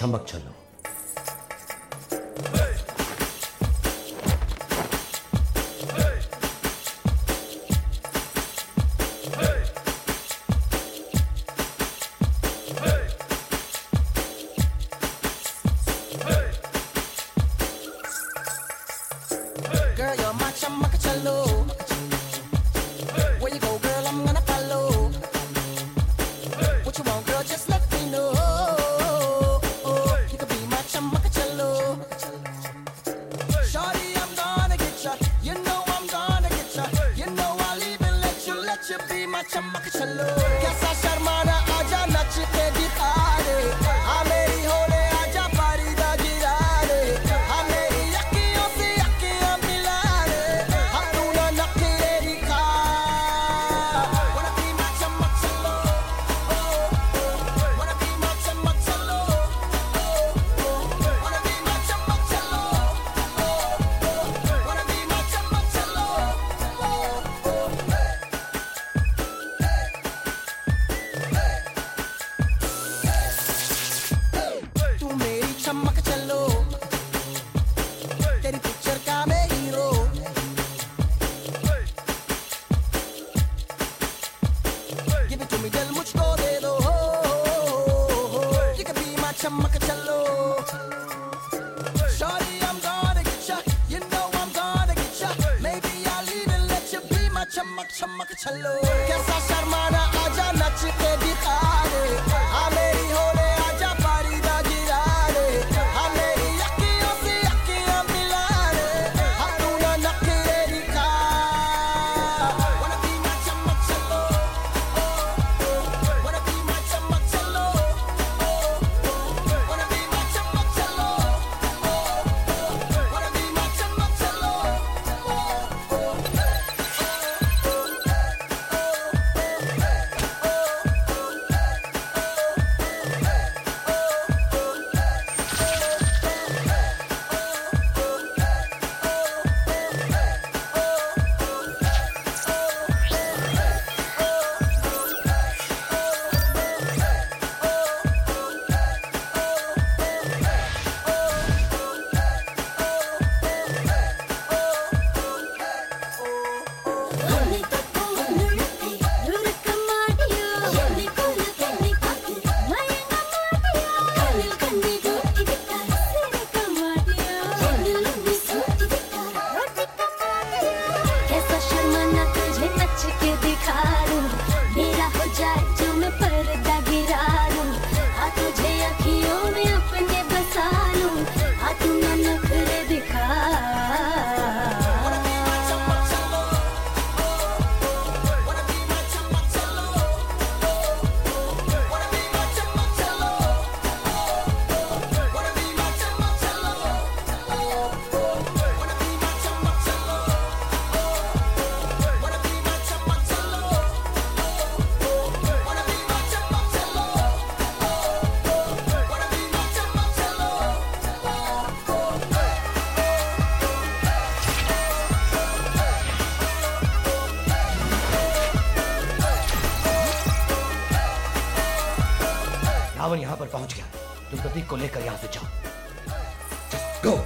छमक छलो चमक चलो। कैसा शर्माना? चमक छल्लो कैसा शर्माना रावण यहाँ पर पहुँच गया। तुम प्रतीक को लेकर यहाँ से जाओ। गो